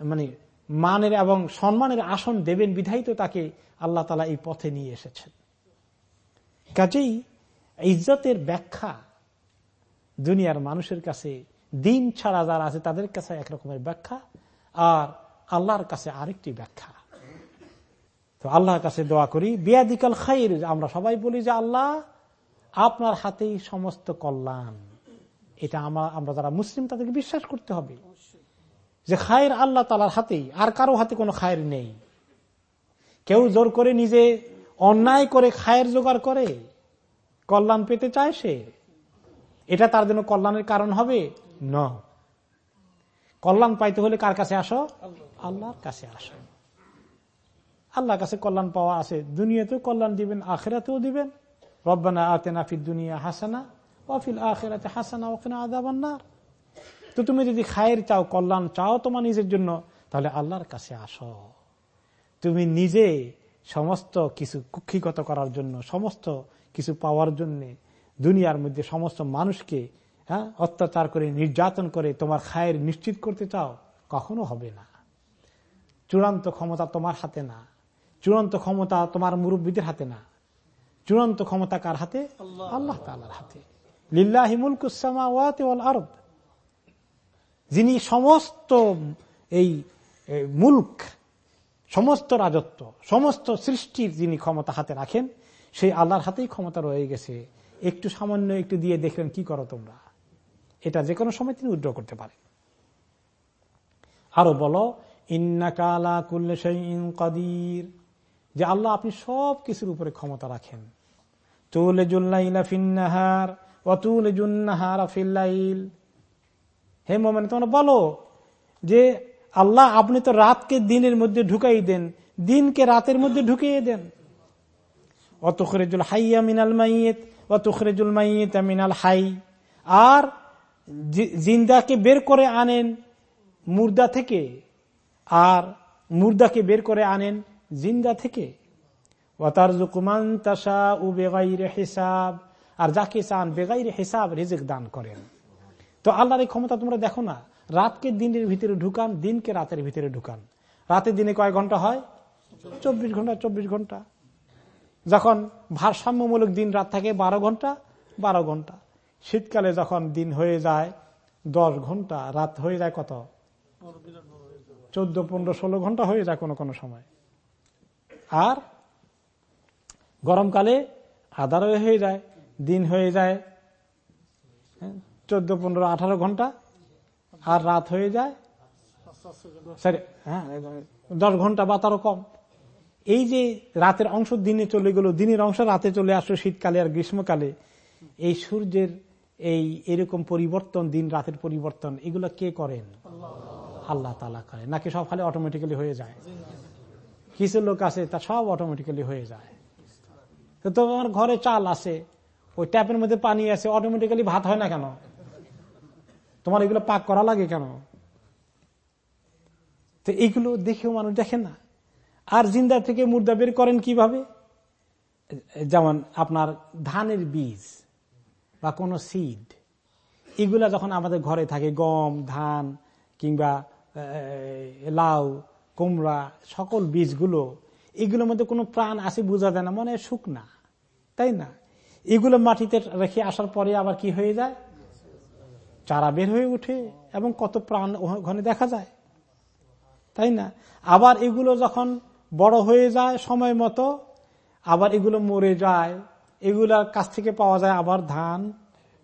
মানে মানের এবং সম্মানের আসন দেবেন বিধায়িত তাকে আল্লাহ তালা এই পথে নিয়ে এসেছেন। কাজেই ইজ্জতের ব্যাখ্যা দুনিয়ার মানুষের কাছে দিন ছাড়া যারা আছে তাদের কাছে একরকমের ব্যাখ্যা। আর আল্লাহর কাছে আরেকটি ব্যাখ্যা। তো আল্লাহর কাছে দোয়া করি, বিয়াদিকাল খাইর, আমরা সবাই বলি যে আল্লাহ, আপনার হাতেই সমস্ত কল্যাণ। এটা আমরা যারা মুসলিম, তাদেরকে বিশ্বাস করতে হবে। যে খায়ের আল্লাহ তালার হাতেই, আর কারও হাতে কোনো খায়ের নেই। কেউ জোর করে নিজে অন্যায় করে খায়ের জোগাড় করে, কল্যাণ পেতে চায় সে। এটা তার জন্য কল্যাণের কারণ হবে? ন। কল্যাণ পাইতে হলে কার কাছে আসো? আল্লাহর কাছে আসো। আল্লাহর কাছে কল্যাণ পাওয়া আছে দুনিয়াতেও কল্যাণ দিবেন আখেরাতেও দিবেন। রব্বানা আতে নাফির দুনিয়া হাসানা ওয়াফিল আখেরাতে হাসানা ওখানে আদাবান্নার তো তুমি যদি খায়ের চাও কল্যাণ চাও তোমার নিজের জন্য তাহলে আল্লাহর কাছে আসো। তুমি নিজে সমস্ত কিছু কুক্ষিগত করার জন্য সমস্ত কিছু পাওয়ার জন্য দুনিয়ার মধ্যে সমস্ত মানুষকে হ্যাঁ? অত্যাচার করে নির্যাতন করে তোমার খায়ের নিশ্চিত করতে চাও? কখনো হবে না। চূড়ান্ত ক্ষমতা তোমার হাতে না। চূড়ান্ত ক্ষমতা তোমার মুরব্বীদের হাতে না। চূড়ান্ত ক্ষমতা কার হাতে? আল্লাহ। তালার হাতে। আরব যিনি সমস্ত এই মুল্ক সমস্ত রাজত্ব সমস্ত সৃষ্টির যিনি ক্ষমতা হাতে রাখেন সেই আল্লাহর হাতেই ক্ষমতা রয়ে গেছে। একটু সামান্য একটু দিয়ে দেখলেন কি করো তোমরা? এটা যে কোনো সময় তিনি উদ্র করতে পারেন। আরও বলো যে আল্লাহ আপনি সব কিছুর উপরে ক্ষমতা রাখেন। তুলে জুল্লাইলা অতুলে জুন্নাহার আফিল্লাইল হে মোমেন, তোমরা বলো যে আল্লাহ আপনি তো রাতকে দিনের মধ্যে ঢুকাই দেন, দিনকে রাতের মধ্যে ঢুকিয়ে দেন। অত খরেজুল হাইয়া মিনাল মাইয়েত অত খরেজুল মাইয়েত মিনাল হাই। আর জিন্দাকে বের করে আনেন, মুর্দা থেকে। আর মুর্দাকে বের করে আনেন জিন্দা থেকে। ওতার জুকুমান তাসা উ বেগাইরে হিসাব। আর যাকে চান বেগাইরে হিসাব রিজিক দান করেন। তো আল্লাহর এই ক্ষমতা তোমরা দেখো না, রাতকে দিনের ভিতরে ঢুকান, দিনকে রাতের ভিতরে ঢুকান। রাতে দিনে কয় ঘণ্টা হয়? চব্বিশ ঘণ্টা চব্বিশ ঘণ্টা। যখন ভারসাম্যমূলক দিন রাত থাকে, বারো ঘণ্টা বারো ঘণ্টা। শীতকালে যখন দিন হয়ে যায় দশ ঘণ্টা রাত হয়ে যায় কত? চোদ্দ পনেরো ষোলো ঘণ্টা হয়ে যায় কোনো কোনো সময়। আর গরমকালে আদারও হয়ে যায় দিন হয়ে যায় হ্যাঁ, চোদ্দ পনেরো আঠারো ঘণ্টা আর রাত হয়ে যায় হ্যাঁ দশ ঘণ্টা বা তারও কম। এই যে রাতের অংশ দিনে চলে গেল দিনের অংশ রাতে চলে আসলো শীতকালে আর গ্রীষ্মকালে এই সূর্যের এই এরকম পরিবর্তন, দিন রাতের পরিবর্তন, এগুলো কে করেন? আল্লাহ তালা করেন। নাকি সব খালি অটোমেটিক্যালি হয়ে যায়? কিছু লোক আছে, তা সব অটোমেটিক্যালি হয়ে যায়। তো তোমার ঘরে চাল আছে, ওই ট্যাপের মধ্যে পানি আছে অটোমেটিক্যালি ভাত হয় না কেন? তোমার এগুলো পাক করা লাগে কেন? তো এইগুলো দেখেও মানুষ দেখে না। আর জিন্দা থেকে মুর্দা বের করেন কীভাবে? যেমন আপনার ধানের বীজ। বা কোনো সিড এগুলা যখন আমাদের ঘরে থাকে, গম, ধান কিংবা লাউ, কুমড়া, সকল বীজগুলো, এগুলোর মধ্যে কোনো প্রাণ আছে বোঝা যায় না মানে শুকনা, তাই না? এগুলো মাটিতে রেখে আসার পরে আবার কি হয়ে যায়? চারা বের হয়ে উঠে এবং কত প্রাণ ওখানে দেখা যায়, তাই না? আবার এগুলো যখন বড় হয়ে যায় সময় মতো, আবার এগুলো মরে যায় এগুলার কাছ থেকে পাওয়া যায় আবার ধান,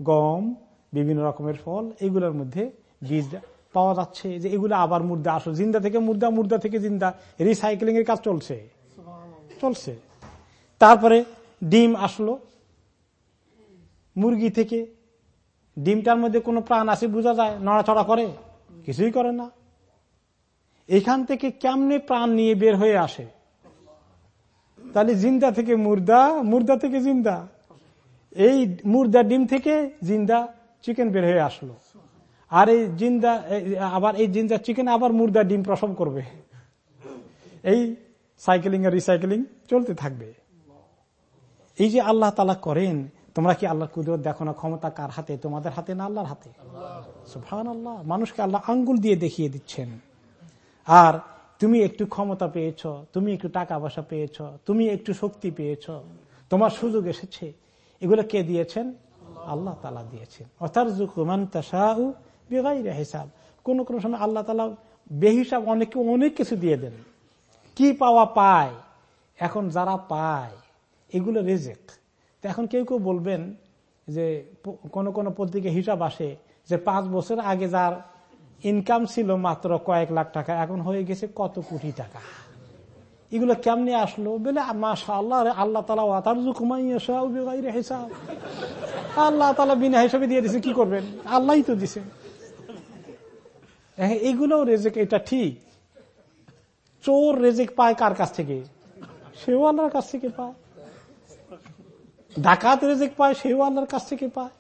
গম, বিভিন্ন রকমের ফল। এগুলোর মধ্যে বীজ পাওয়া যাচ্ছে যে এগুলো আবার মুর্দা আসো জিন্দা থেকে মুর্দা মুর্দা থেকে জিন্দা। রিসাইক্লিং এর কাজ চলছে। চলছে। তারপরে ডিম আসলো। মুরগি থেকে ডিমটার মধ্যে কোনো প্রাণ আছে বোঝা যায়? নড়াচড়া করে? কিছুই করে না। এখান থেকে কেমনে প্রাণ নিয়ে বের হয়ে আসে? তাহলে জিন্দা থেকে মুর্দা মুর্দা থেকে জিন্দা। এই মুর্দা ডিম থেকে জিন্দা চিকেন বের হয়ে আসলো। আর এই জিন্দা আবার এই জিন্দা চিকেন আবার মুর্দা ডিম প্রসব করবে। এই সাইকেলিং আর রিসাইকেলিং চলতে থাকবে। এই যে আল্লাহ তালা করেন, তোমরা কি আল্লাহ কুদরত দেখো না ক্ষমতা কার হাতে? তোমাদের হাতে না আল্লাহর হাতে? সুফান আল্লাহ মানুষকে আল্লাহ আঙ্গুল দিয়ে দেখিয়ে দিচ্ছেন। আর তুমি একটু ক্ষমতা পেয়েছ, তুমি একটু টাকা পয়সা পেয়েছ, তুমি একটু শক্তি পেয়েছ, তোমার সুযোগ এসেছে। এগুলো কে দিয়েছেন? আল্লাহ তালা দিয়েছেন। অর্থাৎ হিসাব। কোন কোন সময় আল্লাহ তালা বেহিসাব অনেকে অনেক কিছু দিয়ে দেন। কি পাওয়া পায়? এখন যারা পায়, এগুলো রেজেক। তো এখন কেউ কেউ বলবেন যে, কোন কোন পত্রিকা হিসাব আসে যে, পাঁচ বছর আগে যার ইনকাম ছিল মাত্র কয়েক লাখ টাকা, এখন হয়ে গেছে কত কোটি টাকা। এগুলো কেমনে আসলো? বলে মাসা আল্লাহ আল্লাহ তালা হিসাব। আল্লাহ তালা বিনা হিসাবে দিয়ে দিছে কি করবেন? আল্লাহ তো দিছে। এগুলো রেজেক, এটা ঠিক। চোর রেজেক পায় কার কাছ থেকে? সেও আল্লাহর কাছ থেকে পায়। ডাকাত রেজেক পায়, সেও আল্লাহর কাছ থেকে পায়।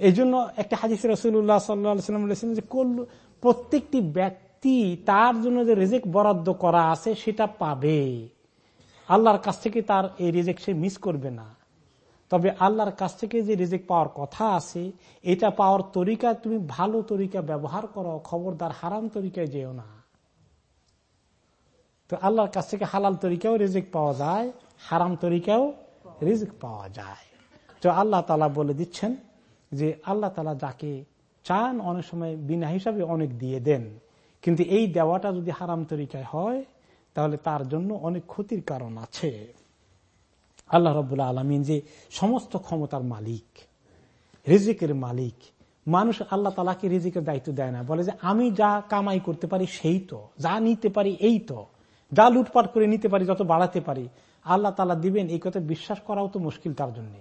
এই জন্য একটা হাজিস রসুল্লাহ সাল্লাম বলেছেন যে, কল, প্রত্যেকটি ব্যক্তি তার জন্য যে রেজেক বরাদ্দ করা আছে, সেটা পাবে। আল্লাহর কাছ থেকে তার এই রেজেক সে মিস করবে না। তবে আল্লাহর কাছ থেকে যে রেজেক পাওয়ার কথা আছে, এটা পাওয়ার তরিকা তুমি ভালো তরিকা ব্যবহার করো, খবরদার হারাম তরিকায় যেও না। তো আল্লাহর কাছ থেকে হালাল তরিকাও রেজেক পাওয়া যায়, হারাম তরিকাও রিজিক পাওয়া যায়। তো আল্লাহ তালা বলে দিচ্ছেন যে আল্লাহ তালা যাকে চান অনেক সময় বিনা হিসাবে অনেক দিয়ে দেন। কিন্তু এই দেওয়াটা যদি হারাম তরিকায় হয়, তাহলে তার জন্য অনেক ক্ষতির কারণ আছে। আল্লাহ রবুল্লা আলমিন যে সমস্ত ক্ষমতার মালিক, রিজিকের মালিক, মানুষ আল্লাহ তালাকে রিজিকের দায়িত্ব দেয় না। বলে যে আমি যা কামাই করতে পারি সেই তো, যা নিতে পারি এই তো, যা লুটপাট করে নিতে পারি যত বাড়াতে পারি, আল্লাহ তালা দিবেন, এই কথা বিশ্বাস করাও তো মুশকিল তার জন্য।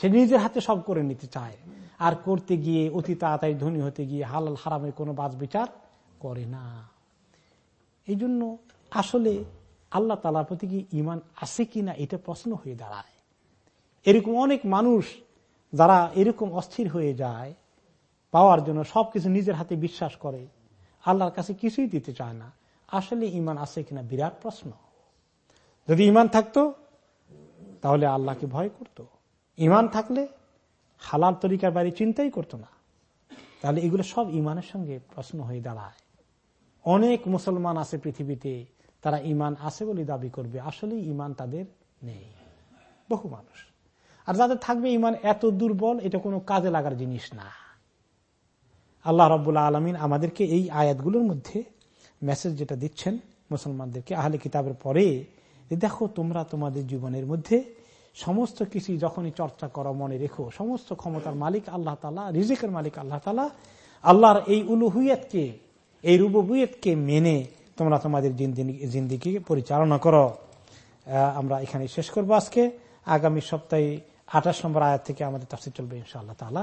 সে নিজের হাতে সব করে নিতে চায়। আর করতে গিয়ে অতি তাড়াতাড়ি ধনী হতে গিয়ে হালাল হারামের কোনো বাজ বিচার করে না। এই জন্য আসলে আল্লাহ তালার প্রতি কি ইমান আছে কিনা এটা প্রশ্ন হয়ে দাঁড়ায়। এরকম অনেক মানুষ যারা এরকম অস্থির হয়ে যায়, পাওয়ার জন্য সবকিছু নিজের হাতে বিশ্বাস করে, আল্লাহর কাছে কিছুই দিতে চায় না। আসলে ইমান আছে কিনা বিরাট প্রশ্ন। যদি ইমান থাকতো, তাহলে আল্লাহকে ভয় করত। ইমান থাকলে হালাল তরিকার বাড়ি চিন্তাই করতো না। তাহলে এগুলো সব ইমানের সঙ্গে প্রশ্ন হয়ে দাঁড়ায়। অনেক মুসলমান আছে পৃথিবীতে, তারা ইমান আছে বলে দাবি করবে আসলে ইমান তাদের নেই। বহু মানুষ। আর যাদের থাকবে ইমান এত দুর্বল, এটা কোনো কাজে লাগার জিনিস না। আল্লাহ রব্বুল্লা আলমিন আমাদেরকে এই আয়াতগুলোর মধ্যে মেসেজ যেটা দিচ্ছেন মুসলমানদেরকে, আহলে কিতাবের পরে দেখো তোমরা তোমাদের জীবনের মধ্যে সমস্ত কিছু যখনই চর্চা করো মনে রেখো, সমস্ত ক্ষমতার মালিক আল্লাহ তালা রিজিকের মালিক আল্লাহ তালা আল্লাহর এই উলুহুয়েতকে, এই রুবুয়েতকে মেনে তোমরা তোমাদের জিন্দিগি পরিচালনা করো। আমরা এখানে শেষ করব আজকে। আগামী সপ্তাহে আঠাশ নম্বর আয়াত থেকে আমাদের তাফসির চলবে ইনশাআল্লাহ তালা